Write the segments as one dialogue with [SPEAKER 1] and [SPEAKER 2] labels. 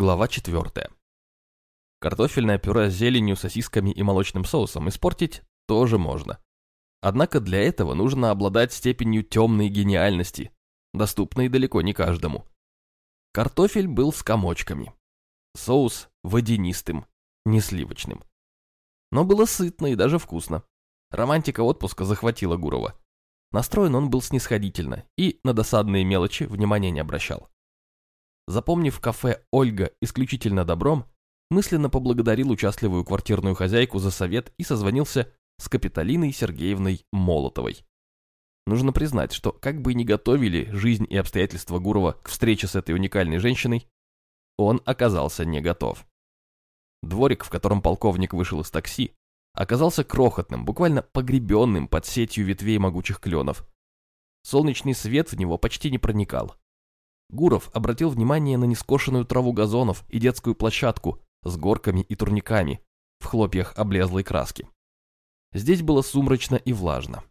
[SPEAKER 1] Глава 4. Картофельное пюре с зеленью, сосисками и молочным соусом испортить тоже можно. Однако для этого нужно обладать степенью темной гениальности, доступной далеко не каждому. Картофель был с комочками. Соус водянистым, не сливочным. Но было сытно и даже вкусно. Романтика отпуска захватила Гурова. Настроен он был снисходительно и на досадные мелочи внимания не обращал. Запомнив кафе «Ольга» исключительно добром, мысленно поблагодарил участливую квартирную хозяйку за совет и созвонился с Капитолиной Сергеевной Молотовой. Нужно признать, что как бы ни готовили жизнь и обстоятельства Гурова к встрече с этой уникальной женщиной, он оказался не готов. Дворик, в котором полковник вышел из такси, оказался крохотным, буквально погребенным под сетью ветвей могучих кленов. Солнечный свет в него почти не проникал. Гуров обратил внимание на нескошенную траву газонов и детскую площадку с горками и турниками в хлопьях облезлой краски. Здесь было сумрачно и влажно.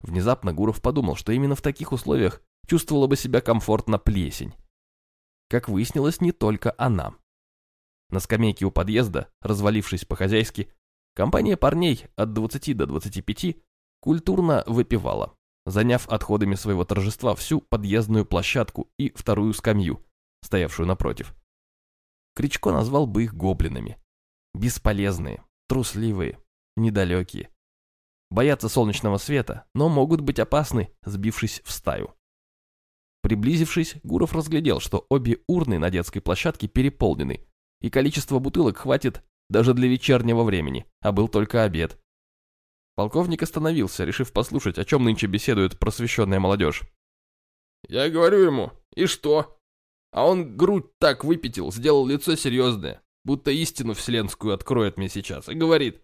[SPEAKER 1] Внезапно Гуров подумал, что именно в таких условиях чувствовала бы себя комфортно плесень. Как выяснилось, не только она. На скамейке у подъезда, развалившись по-хозяйски, компания парней от 20 до 25 культурно выпивала заняв отходами своего торжества всю подъездную площадку и вторую скамью, стоявшую напротив. Кричко назвал бы их гоблинами. Бесполезные, трусливые, недалекие. Боятся солнечного света, но могут быть опасны, сбившись в стаю. Приблизившись, Гуров разглядел, что обе урны на детской площадке переполнены, и количество бутылок хватит даже для вечернего времени, а был только обед. Полковник остановился, решив послушать, о чем нынче беседует просвещенная молодежь.
[SPEAKER 2] «Я говорю ему, и что?» А он грудь так выпятил, сделал лицо серьезное, будто истину вселенскую откроет мне сейчас, и говорит,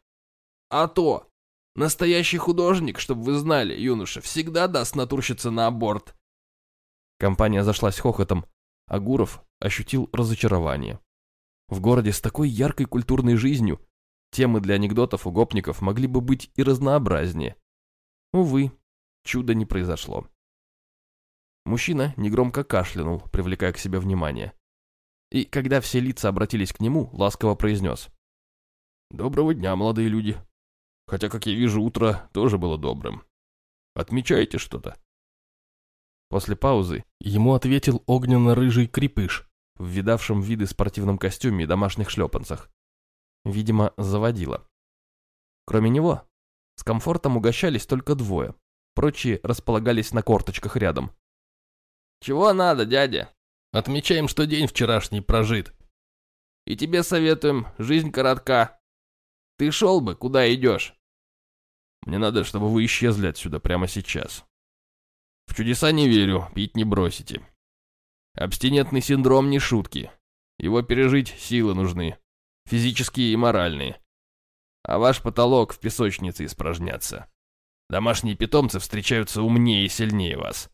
[SPEAKER 2] «А то, настоящий художник, чтобы вы знали, юноша, всегда даст натурщица на аборт».
[SPEAKER 1] Компания зашлась хохотом, а Гуров ощутил разочарование. В городе с такой яркой культурной жизнью Темы для анекдотов у гопников могли бы быть и разнообразнее. Увы, чуда не произошло. Мужчина негромко кашлянул, привлекая к себе внимание. И когда все лица обратились к нему, ласково произнес. «Доброго дня, молодые люди. Хотя, как я вижу, утро тоже было добрым. Отмечаете что-то?» После паузы ему ответил огненно-рыжий крепыш в видавшем виды спортивном костюме и домашних шлепанцах видимо, заводила. Кроме него, с комфортом угощались только двое, прочие располагались на корточках рядом.
[SPEAKER 2] «Чего надо, дядя?»
[SPEAKER 1] «Отмечаем, что день вчерашний прожит».
[SPEAKER 2] «И тебе советуем, жизнь коротка. Ты шел бы, куда идешь?»
[SPEAKER 1] «Мне надо, чтобы вы исчезли отсюда прямо сейчас. В чудеса не верю, пить не бросите. Абстинентный синдром не шутки. Его пережить силы нужны физические и моральные. А ваш потолок в песочнице испражняться. Домашние питомцы встречаются умнее и сильнее вас.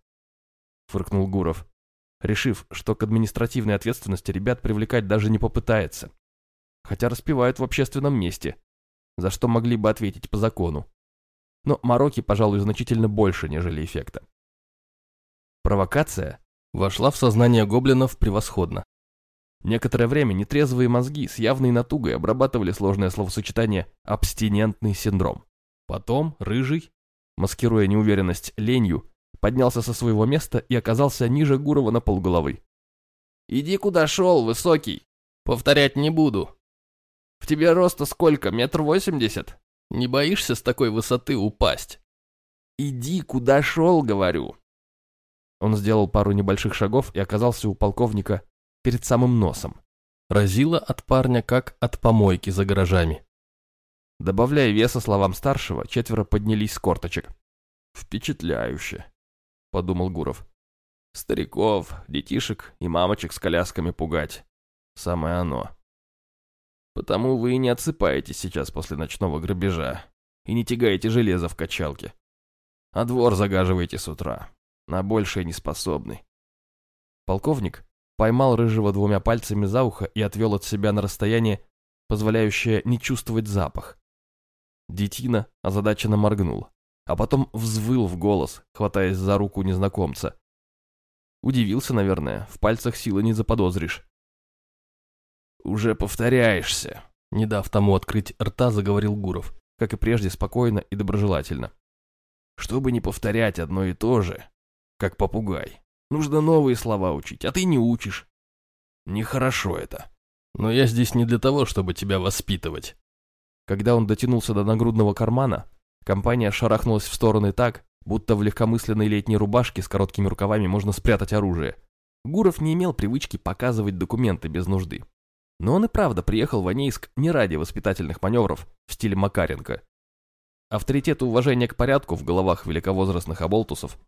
[SPEAKER 1] Фыркнул Гуров, решив, что к административной ответственности ребят привлекать даже не попытается. Хотя распевают в общественном месте, за что могли бы ответить по закону. Но мороки, пожалуй, значительно больше, нежели эффекта. Провокация вошла в сознание гоблинов превосходно. Некоторое время нетрезвые мозги с явной натугой обрабатывали сложное словосочетание «абстинентный синдром». Потом Рыжий, маскируя неуверенность ленью, поднялся со своего места и оказался ниже Гурова на полголовы.
[SPEAKER 2] «Иди куда шел, высокий. Повторять не буду. В тебе роста сколько, метр восемьдесят? Не боишься с такой высоты упасть? Иди куда шел, говорю».
[SPEAKER 1] Он сделал пару небольших шагов и оказался у полковника перед самым носом. Разило от парня, как от помойки за гаражами. Добавляя веса словам старшего, четверо поднялись с корточек. «Впечатляюще», — подумал Гуров. «Стариков, детишек и мамочек с колясками пугать. Самое оно. Потому вы и не отсыпаетесь сейчас после ночного грабежа и не тягаете железо в качалке. А двор загаживаете с утра. На большее не способны». Полковник, поймал Рыжего двумя пальцами за ухо и отвел от себя на расстояние, позволяющее не чувствовать запах. Детина озадаченно моргнул, а потом взвыл в голос, хватаясь за руку незнакомца. Удивился, наверное, в пальцах силы не заподозришь.
[SPEAKER 2] уже повторяешься», — не дав тому открыть рта, заговорил Гуров, как и прежде спокойно и доброжелательно. «Чтобы не повторять одно и то же, как попугай, нужно новые слова учить, а ты не учишь. Нехорошо это. Но я здесь не для того, чтобы тебя воспитывать». Когда он дотянулся до нагрудного кармана, компания шарахнулась в стороны так, будто в легкомысленной летней рубашке с короткими рукавами можно спрятать оружие. Гуров не имел привычки показывать документы без нужды. Но он и правда приехал в Анейск не ради воспитательных маневров в стиле Макаренко. Авторитет и уважение к порядку в головах великовозрастных оболтусов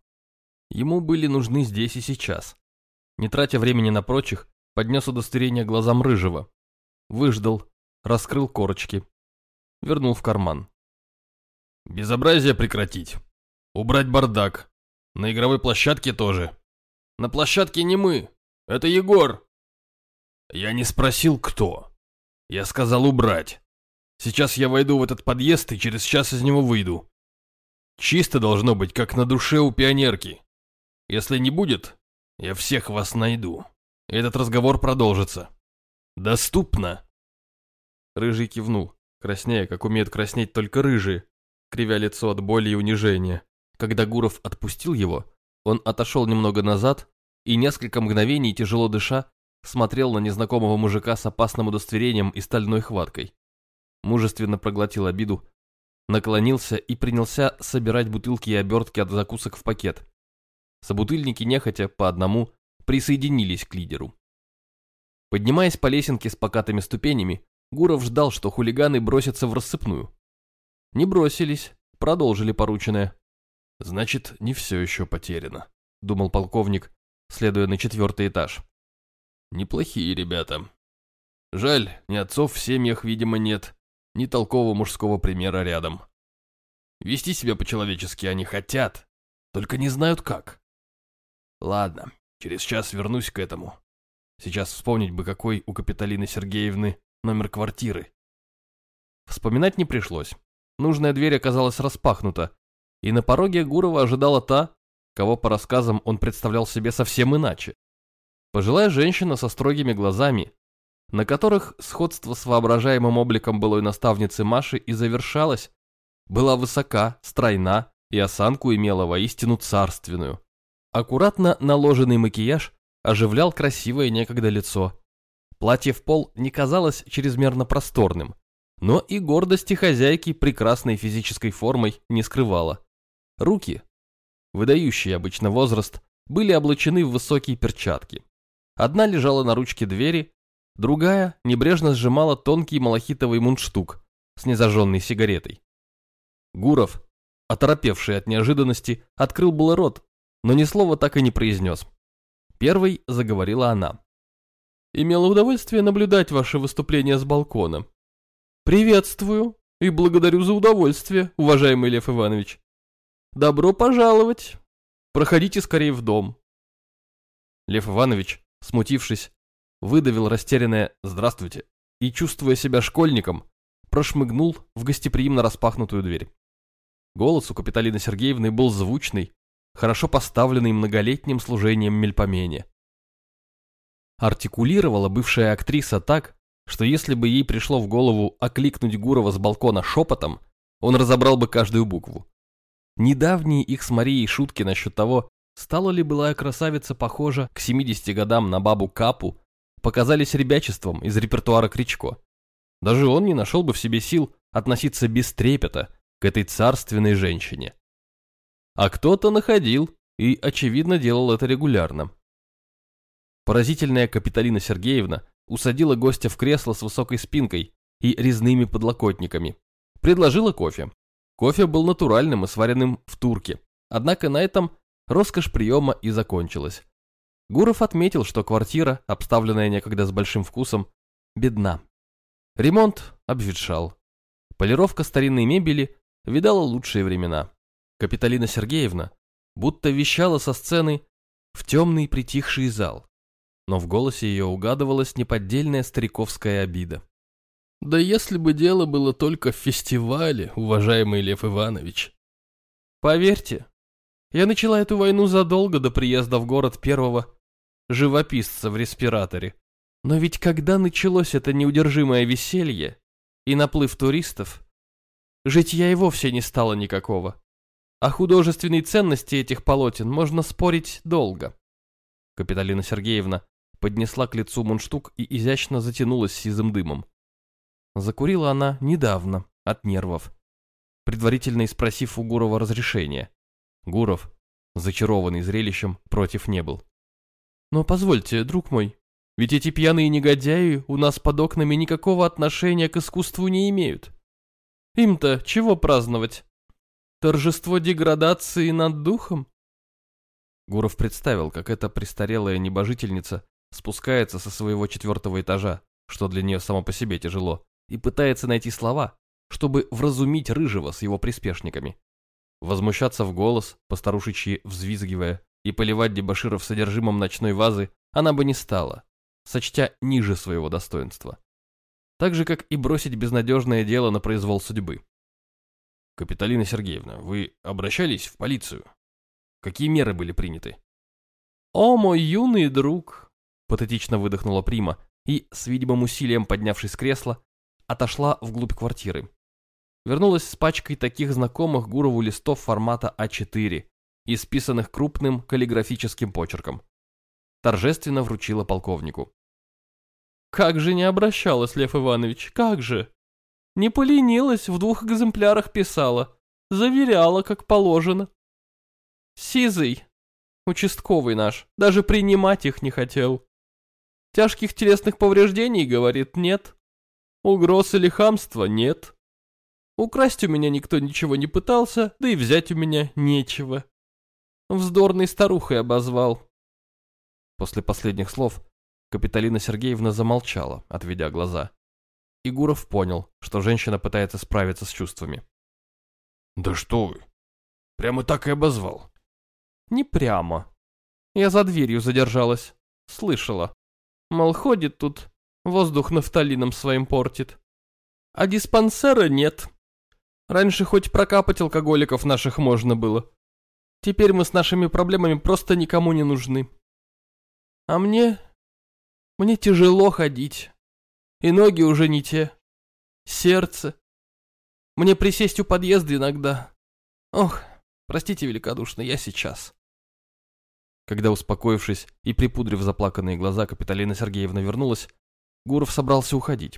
[SPEAKER 2] ему были нужны здесь и сейчас. Не тратя времени на прочих, поднес удостоверение глазам Рыжего. Выждал, раскрыл корочки, вернул в карман. «Безобразие прекратить. Убрать бардак. На игровой площадке тоже. На площадке не мы. Это Егор. Я не спросил, кто. Я сказал убрать. Сейчас я войду в этот подъезд и через час из него выйду. Чисто должно быть, как на душе у пионерки. Если не будет, я всех вас найду. Этот разговор продолжится. Доступно. Рыжий кивнул, краснея, как умеют краснеть только рыжие, кривя лицо от боли и унижения. Когда Гуров отпустил его, он отошел немного назад и несколько мгновений, тяжело дыша, смотрел на незнакомого мужика с опасным удостоверением и стальной хваткой. Мужественно проглотил обиду, наклонился и принялся собирать бутылки и обертки от закусок в пакет. Собутыльники нехотя по одному присоединились к лидеру. Поднимаясь по лесенке с покатыми ступенями, Гуров ждал, что хулиганы бросятся в рассыпную. Не бросились, продолжили порученное. Значит, не все еще потеряно, думал полковник, следуя на четвертый этаж. Неплохие ребята. Жаль, ни отцов в семьях, видимо, нет, ни толкового мужского примера рядом. Вести себя по-человечески они хотят, только не знают как. Ладно, через час вернусь к этому. Сейчас вспомнить бы, какой у Капиталины Сергеевны номер квартиры. Вспоминать не пришлось. Нужная дверь оказалась распахнута, и на пороге Гурова ожидала та, кого по рассказам он представлял себе совсем иначе. Пожилая женщина со строгими глазами, на которых сходство с воображаемым обликом былой наставницы Маши и завершалось, была высока, стройна и осанку имела воистину царственную. Аккуратно наложенный макияж оживлял красивое некогда лицо. Платье в пол не казалось чрезмерно просторным, но и гордости хозяйки прекрасной физической формой не скрывало. Руки, выдающие обычно возраст, были облачены в высокие перчатки. Одна лежала на ручке двери, другая небрежно сжимала тонкий малахитовый мундштук с незажженной сигаретой. Гуров, оторопевший от неожиданности, открыл было рот, но ни слова так и не произнес. Первой заговорила она. «Имела удовольствие наблюдать ваше выступление с балкона. Приветствую и благодарю за удовольствие, уважаемый Лев Иванович. «Добро пожаловать! Проходите скорее в дом!» Лев Иванович, смутившись, выдавил растерянное «здравствуйте» и, чувствуя себя школьником, прошмыгнул в гостеприимно распахнутую дверь. Голос у Капиталины Сергеевны был звучный, хорошо поставленный многолетним служением мельпомене. Артикулировала бывшая актриса так, что если бы ей пришло в голову окликнуть Гурова с балкона шепотом, он разобрал бы каждую букву. Недавние их с Марией шутки насчет того, стала ли былая красавица похожа к 70 годам на бабу Капу, показались ребячеством из репертуара Кричко. Даже он не нашел бы в себе сил относиться без трепета к этой царственной женщине. А кто-то находил и, очевидно, делал это регулярно. Поразительная Капиталина Сергеевна усадила гостя в кресло с высокой спинкой и резными подлокотниками. Предложила кофе. Кофе был натуральным и сваренным в турке. Однако на этом роскошь приема и закончилась. Гуров отметил, что квартира, обставленная некогда с большим вкусом, бедна. Ремонт обветшал. Полировка старинной мебели видала лучшие времена. Капиталина Сергеевна будто вещала со сцены в темный притихший зал, но в голосе ее угадывалась неподдельная стариковская обида. Да если бы дело было только в фестивале, уважаемый Лев Иванович. Поверьте, я начала эту войну задолго до приезда в город первого живописца в респираторе.
[SPEAKER 1] Но ведь когда началось это неудержимое веселье и наплыв туристов, житья и вовсе не стало никакого. О художественной ценности этих полотен можно спорить долго. Капиталина Сергеевна поднесла к лицу мундштук и изящно затянулась сизым дымом. Закурила она недавно, от нервов, предварительно спросив у Гурова разрешения. Гуров, зачарованный зрелищем, против не был. «Но позвольте, друг мой, ведь эти пьяные негодяи у нас под окнами никакого отношения к искусству не имеют. Им-то чего праздновать? Торжество деградации над духом? Гуров представил, как эта престарелая небожительница спускается со своего четвертого этажа, что для нее само по себе тяжело, и пытается найти слова, чтобы вразумить Рыжего с его приспешниками. Возмущаться в голос, постарушечьи взвизгивая, и поливать дебоширов содержимым ночной вазы она бы не стала, сочтя ниже своего достоинства. Так же, как и бросить безнадежное дело на произвол судьбы. Капиталина Сергеевна, вы обращались в полицию? Какие меры были приняты? О, мой юный друг! Патетично выдохнула Прима и, с видимым усилием поднявшись с кресла, отошла вглубь квартиры. Вернулась с пачкой таких знакомых Гурову листов формата А4, исписанных крупным каллиграфическим почерком. Торжественно вручила полковнику. «Как же не обращалась, Лев Иванович, как же!» Не поленилась, в двух экземплярах писала. Заверяла, как положено. Сизый, участковый наш, даже принимать их не хотел. Тяжких телесных повреждений, говорит, нет. Угроз или хамства нет. Украсть у меня никто ничего не пытался, да и взять у меня нечего. Вздорной старухой обозвал. После последних слов Капиталина Сергеевна замолчала, отведя глаза и Гуров понял, что женщина пытается справиться с чувствами.
[SPEAKER 2] «Да что вы! Прямо так и обозвал!»
[SPEAKER 1] «Не прямо. Я за дверью задержалась. Слышала. Мол, ходит тут, воздух нафталином своим портит. А диспансера нет. Раньше хоть прокапать алкоголиков наших можно было. Теперь мы с нашими проблемами просто никому не нужны. А мне... Мне тяжело ходить. И ноги уже не те. Сердце. Мне присесть у подъезда иногда. Ох, простите великодушно, я сейчас. Когда, успокоившись и припудрив заплаканные глаза, Капиталина Сергеевна вернулась, Гуров собрался уходить.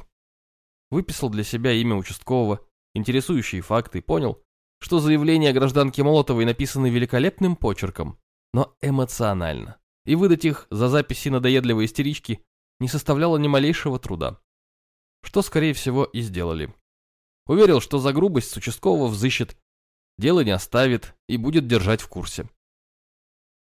[SPEAKER 1] Выписал для себя имя участкового, интересующие факты и понял, что заявление гражданки Молотовой написано великолепным почерком, но эмоционально, и выдать их за записи надоедливой истерички не составляло ни малейшего труда что, скорее всего, и сделали. Уверил, что за грубость с участкового взыщет, дело не оставит и будет держать в курсе.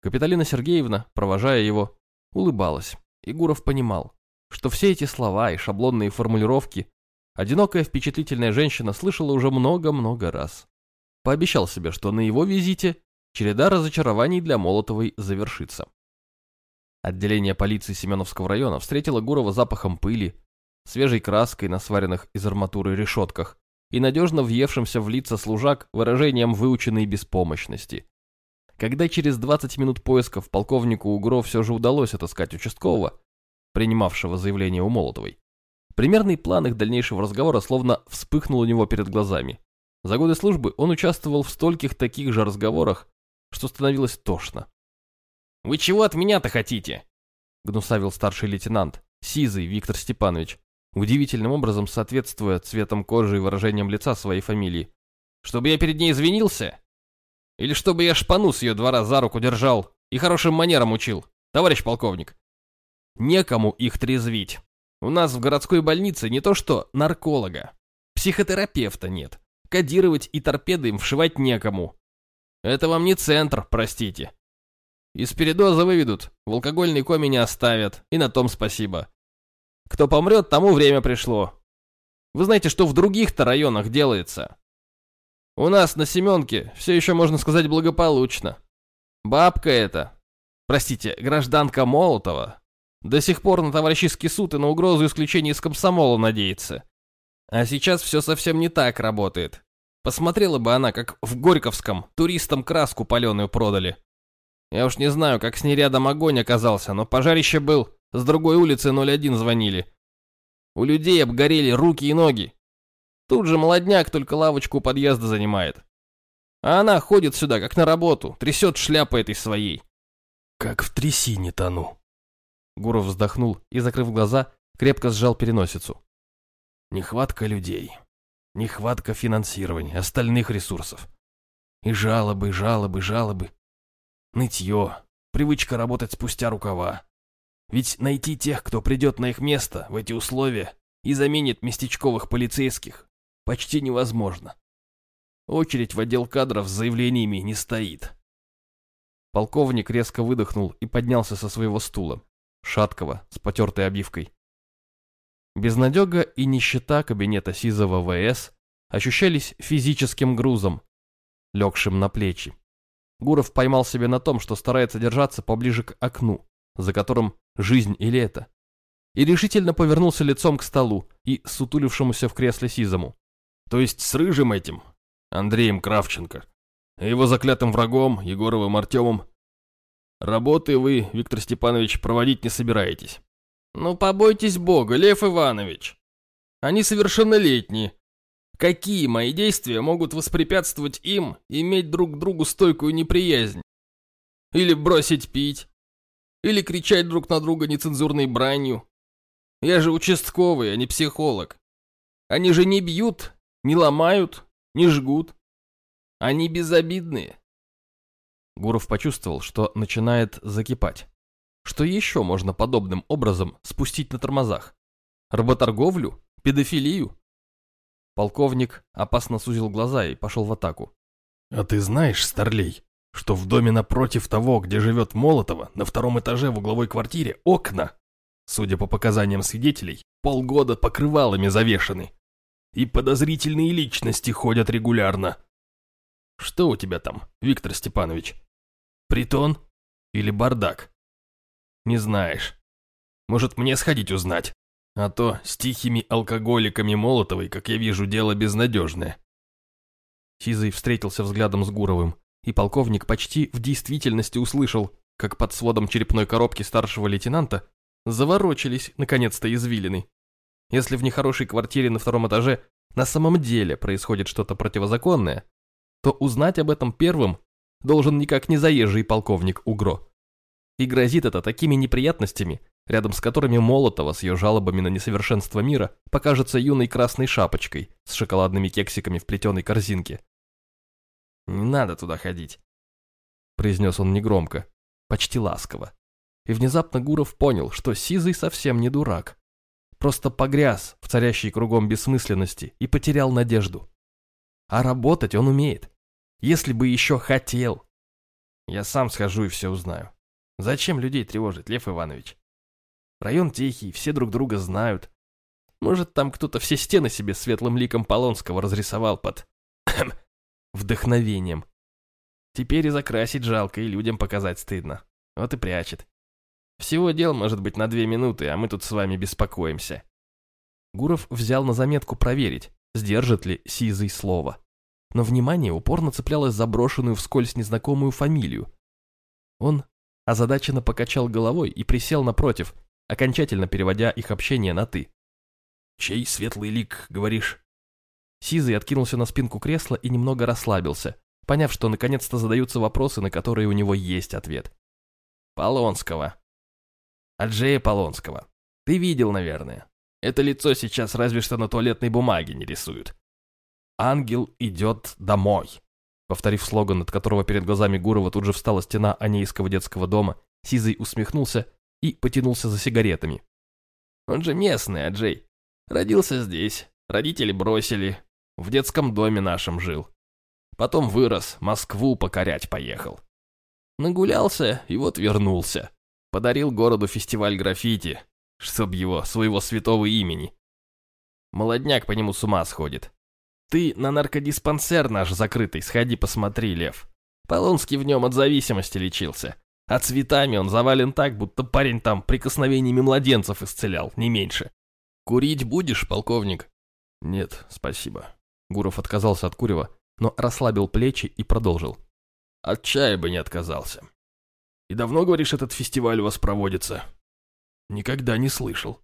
[SPEAKER 1] Капиталина Сергеевна, провожая его, улыбалась, и Гуров понимал, что все эти слова и шаблонные формулировки одинокая впечатлительная женщина слышала уже много-много раз. Пообещал себе, что на его визите череда разочарований для Молотовой завершится. Отделение полиции Семеновского района встретило Гурова запахом пыли, свежей краской на сваренных из арматуры решетках и надежно въевшимся в лица служак выражением выученной беспомощности. Когда через 20 минут поисков полковнику Угро все же удалось отыскать участкового, принимавшего заявление у Молотовой, примерный план их дальнейшего разговора словно вспыхнул у него перед глазами. За годы службы он участвовал в стольких таких же разговорах, что становилось тошно.
[SPEAKER 2] «Вы чего от меня-то хотите?»
[SPEAKER 1] — гнусавил старший лейтенант, Сизый Виктор Степанович, удивительным образом соответствуя цветом кожи и выражением лица своей фамилии.
[SPEAKER 2] «Чтобы я перед ней извинился? Или чтобы я шпану с ее двора за руку держал и хорошим манерам учил, товарищ полковник?» «Некому их трезвить. У нас в городской больнице не то что нарколога, психотерапевта нет. Кодировать и торпеды им вшивать некому. Это вам не центр, простите. Из передоза выведут, в алкогольной коме не оставят, и на том спасибо. Кто помрет, тому время пришло. Вы знаете, что в других-то районах делается? У нас на Семенке все еще, можно сказать, благополучно. Бабка эта, простите, гражданка Молотова, до сих пор на товарищеский суд и на угрозу исключения из комсомола надеется. А сейчас все совсем не так работает. Посмотрела бы она, как в Горьковском туристам краску паленую продали. Я уж не знаю, как с ней рядом огонь оказался, но пожарище был С другой улицы 01 звонили. У людей обгорели руки и ноги. Тут же молодняк только лавочку у подъезда занимает. А она ходит сюда, как на работу, трясет шляпой этой своей.
[SPEAKER 1] Как в трясине тону. Гуров вздохнул и, закрыв глаза, крепко сжал переносицу. Нехватка людей, нехватка финансирования, остальных ресурсов. И жалобы, жалобы, жалобы. Нытье, привычка работать спустя рукава. Ведь найти тех, кто придет на их место в эти условия и заменит местечковых полицейских, почти невозможно. Очередь в отдел кадров с заявлениями не стоит. Полковник резко выдохнул и поднялся со своего стула, шаткого, с потертой обивкой. Безнадега и нищета кабинета Сизова ВС ощущались физическим грузом, легшим на плечи. Гуров поймал себя на том, что старается держаться поближе к окну, за которым жизнь и лето, и решительно повернулся лицом к столу и сутулившемуся в кресле Сизому. То есть с рыжим этим, Андреем Кравченко, и его заклятым врагом, Егоровым Артемом, работы вы, Виктор Степанович, проводить не собираетесь. Ну, побойтесь Бога, Лев Иванович. Они совершеннолетние. Какие мои действия могут воспрепятствовать им иметь друг к другу стойкую неприязнь? Или бросить пить? Или кричать друг на друга нецензурной бранью? Я же участковый, а не психолог. Они же не бьют, не ломают, не жгут. Они безобидные. Гуров почувствовал, что начинает закипать. Что еще можно подобным образом спустить на тормозах? Работорговлю? Педофилию? Полковник опасно сузил глаза и пошел в атаку. «А ты знаешь, Старлей, что в доме напротив того, где живет Молотова, на втором этаже в угловой квартире окна, судя по показаниям свидетелей, полгода покрывалами завешаны. И подозрительные личности ходят регулярно. Что у тебя там, Виктор Степанович? Притон или бардак? Не знаешь. Может, мне сходить узнать? А то с тихими алкоголиками Молотовой, как я вижу, дело безнадежное. Сизый встретился взглядом с Гуровым, и полковник почти в действительности услышал, как под сводом черепной коробки старшего лейтенанта заворочились, наконец-то, извилины. Если в нехорошей квартире на втором этаже на самом деле происходит что-то противозаконное, то узнать об этом первым должен никак не заезжий полковник Угро. И грозит это такими неприятностями, рядом с которыми Молотова с ее жалобами на несовершенство мира покажется юной красной шапочкой с шоколадными кексиками в плетеной корзинке. «Не надо туда ходить», — произнес он негромко, почти ласково. И внезапно Гуров понял, что Сизый совсем не дурак. Просто погряз в царящей кругом бессмысленности и потерял надежду. А работать он умеет. Если бы еще хотел. Я сам схожу и все узнаю. Зачем людей тревожить, Лев Иванович? Район тихий, все друг друга знают. Может, там кто-то все стены себе светлым ликом Полонского разрисовал под... вдохновением. Теперь и закрасить жалко, и людям показать стыдно. Вот и прячет. Всего дел может быть на две минуты, а мы тут с вами беспокоимся. Гуров взял на заметку проверить, сдержит ли Сизый слово. Но внимание упорно цеплялось за брошенную вскользь незнакомую фамилию. Он озадаченно покачал головой и присел напротив, окончательно переводя их общение на «ты». «Чей светлый лик, говоришь?» Сизый откинулся на спинку кресла и немного расслабился, поняв, что наконец-то задаются вопросы, на которые у него есть ответ. «Полонского», Аджея Полонского. Ты видел, наверное. Это лицо сейчас разве что на туалетной бумаге не рисуют. «Ангел идет домой». Повторив слоган, от которого перед глазами Гурова тут же встала стена Анейского детского дома, Сизый усмехнулся и потянулся за сигаретами. «Он же местный, Аджей. Родился здесь, родители бросили, в детском доме нашем жил. Потом вырос, Москву покорять поехал. Нагулялся и вот вернулся. Подарил городу фестиваль граффити, чтоб его, своего святого имени. Молодняк по нему с ума сходит. Ты на наркодиспансер наш закрытый сходи посмотри, Лев. Полонский в нем от зависимости лечился. А цветами он завален так, будто парень там прикосновениями младенцев исцелял, не меньше. Курить будешь, полковник? Нет, спасибо. Гуров отказался от курева, но расслабил плечи и продолжил. От чая бы не отказался. И давно, говоришь, этот фестиваль у вас проводится? Никогда не слышал.